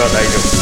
は大丈夫。